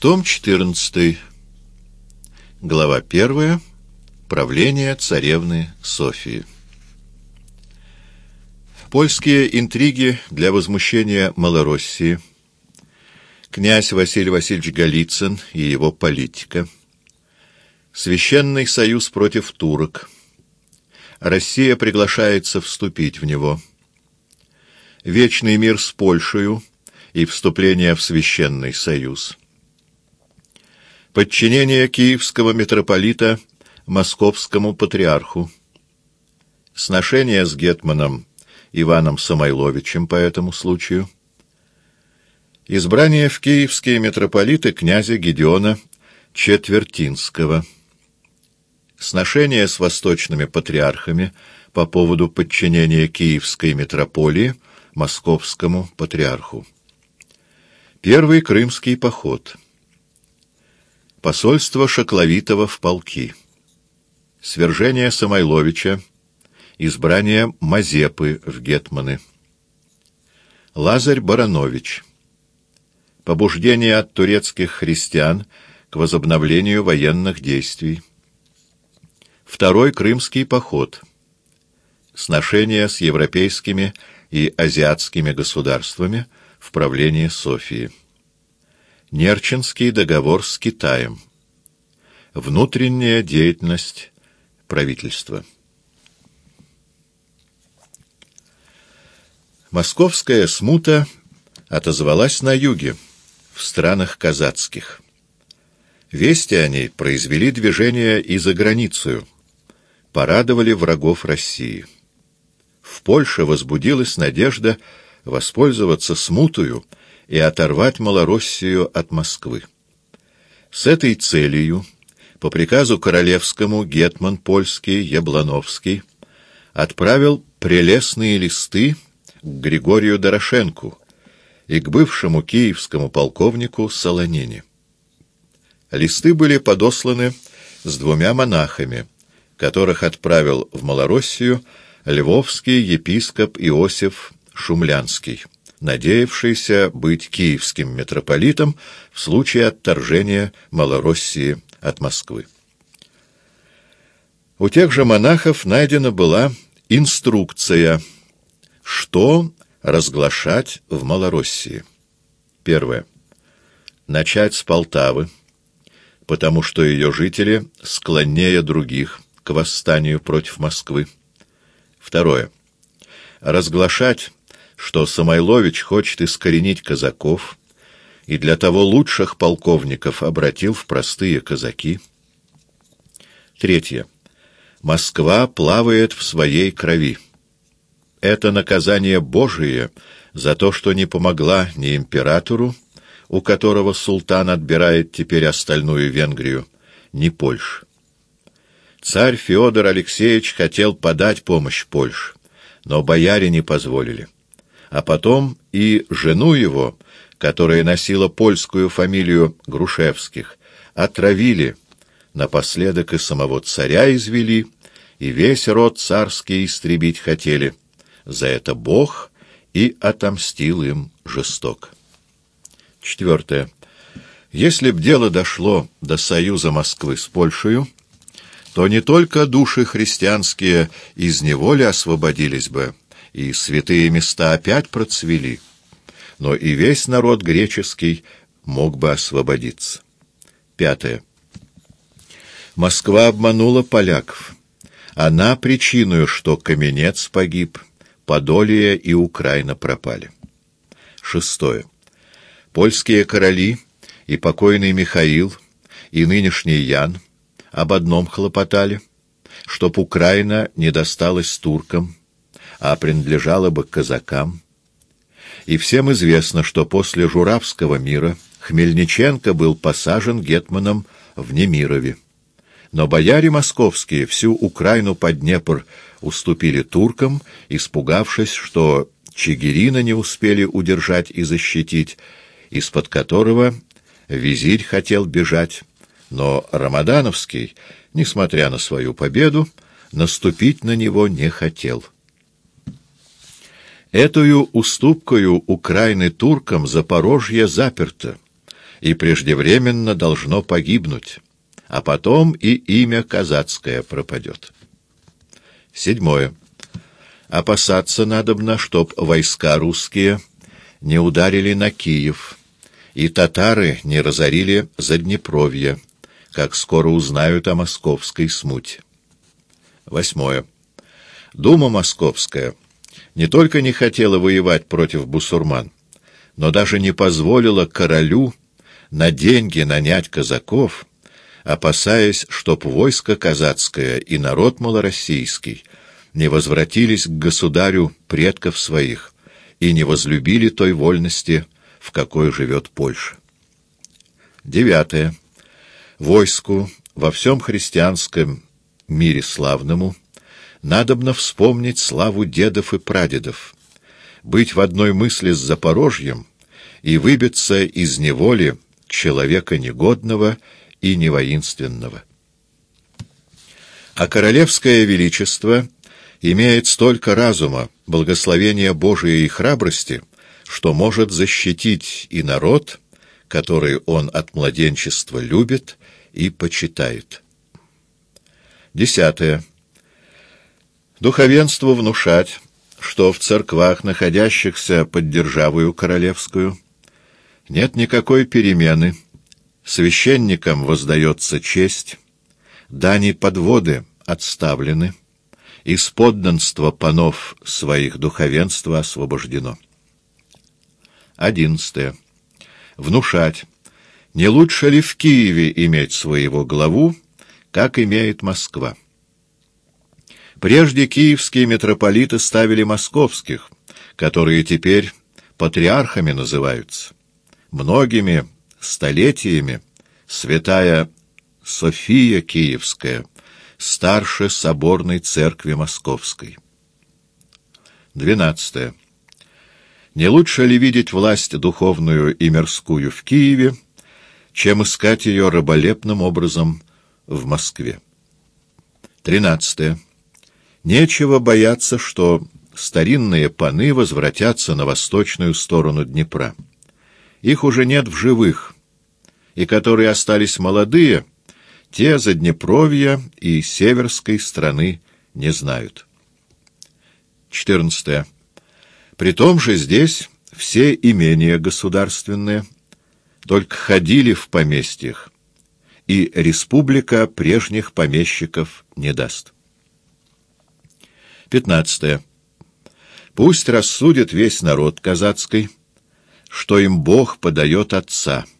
Том 14. Глава 1. Правление царевны Софии. Польские интриги для возмущения Малороссии. Князь Василий Васильевич Голицын и его политика. Священный союз против турок. Россия приглашается вступить в него. Вечный мир с Польшею и вступление в Священный союз подчинение киевского митрополита московскому патриарху, сношение с гетманом Иваном Самойловичем по этому случаю, избрание в киевские митрополиты князя Гедеона Четвертинского, сношение с восточными патриархами по поводу подчинения киевской митрополии московскому патриарху. Первый крымский поход — Посольство Шакловитова в полки. Свержение Самойловича. Избрание Мазепы в гетманы. Лазарь Баранович. Побуждение от турецких христиан к возобновлению военных действий. Второй Крымский поход. Сношение с европейскими и азиатскими государствами в правлении Софии. Нерчинский договор с Китаем. Внутренняя деятельность правительства. Московская смута отозвалась на юге, в странах казацких. Вести о ней произвели движение и за границу, порадовали врагов России. В Польше возбудилась надежда воспользоваться смутою и оторвать Малороссию от Москвы. С этой целью, по приказу королевскому, гетман польский Яблановский отправил прелестные листы к Григорию Дорошенку и к бывшему киевскому полковнику Солонине. Листы были подосланы с двумя монахами, которых отправил в Малороссию львовский епископ Иосиф Шумлянский надеявшийся быть киевским митрополитом в случае отторжения Малороссии от Москвы. У тех же монахов найдена была инструкция, что разглашать в Малороссии. Первое. Начать с Полтавы, потому что ее жители склоннее других к восстанию против Москвы. Второе. Разглашать что Самойлович хочет искоренить казаков и для того лучших полковников обратил в простые казаки. Третье. Москва плавает в своей крови. Это наказание Божие за то, что не помогла ни императору, у которого султан отбирает теперь остальную Венгрию, ни Польше. Царь Феодор Алексеевич хотел подать помощь Польше, но бояре не позволили а потом и жену его, которая носила польскую фамилию Грушевских, отравили, напоследок и самого царя извели, и весь род царский истребить хотели. За это Бог и отомстил им жесток. Четвертое. Если б дело дошло до союза Москвы с Польшей, то не только души христианские из неволи освободились бы, и святые места опять процвели, но и весь народ греческий мог бы освободиться. Пятое. Москва обманула поляков. Она причиной, что Каменец погиб, Подолия и Украина пропали. Шестое. Польские короли и покойный Михаил, и нынешний Ян об одном хлопотали, чтоб Украина не досталась туркам, а принадлежала бы казакам. И всем известно, что после Журавского мира Хмельниченко был посажен гетманом в Немирове. Но бояре московские всю Украину под Днепр уступили туркам, испугавшись, что Чигирина не успели удержать и защитить, из-под которого визирь хотел бежать, но Рамадановский, несмотря на свою победу, наступить на него не хотел. Этою уступкою Украины туркам Запорожье заперто, и преждевременно должно погибнуть, а потом и имя казацкое пропадет. Седьмое. Опасаться надобно, чтоб войска русские не ударили на Киев, и татары не разорили Заднепровье, как скоро узнают о московской смуте. Восьмое. Дума московская не только не хотела воевать против бусурман, но даже не позволила королю на деньги нанять казаков, опасаясь, чтоб войско казацкое и народ малороссийский не возвратились к государю предков своих и не возлюбили той вольности, в какой живет Польша. Девятое. Войску во всем христианском мире славному надобно вспомнить славу дедов и прадедов, быть в одной мысли с Запорожьем и выбиться из неволи человека негодного и невоинственного. А королевское величество имеет столько разума, благословения Божия и храбрости, что может защитить и народ, который он от младенчества любит и почитает. Десятое. Духовенству внушать, что в церквах, находящихся под державою королевскую, нет никакой перемены, священникам воздается честь, дани подводы отставлены, из подданства панов своих духовенства освобождено. Одиннадцатое. Внушать, не лучше ли в Киеве иметь своего главу, как имеет Москва? Прежде киевские митрополиты ставили московских, которые теперь патриархами называются многими столетиями святая София Киевская старше соборной церкви Московской. 12. Не лучше ли видеть власть духовную и мирскую в Киеве, чем искать ее раболепным образом в Москве? 13. Нечего бояться, что старинные паны возвратятся на восточную сторону Днепра их уже нет в живых, и которые остались молодые, те Заднепровья и Северской страны не знают. 14. При том же здесь все имения государственные, только ходили в поместьях, и республика прежних помещиков не даст. 15. Пусть рассудит весь народ казацкий, что им Бог подает Отца —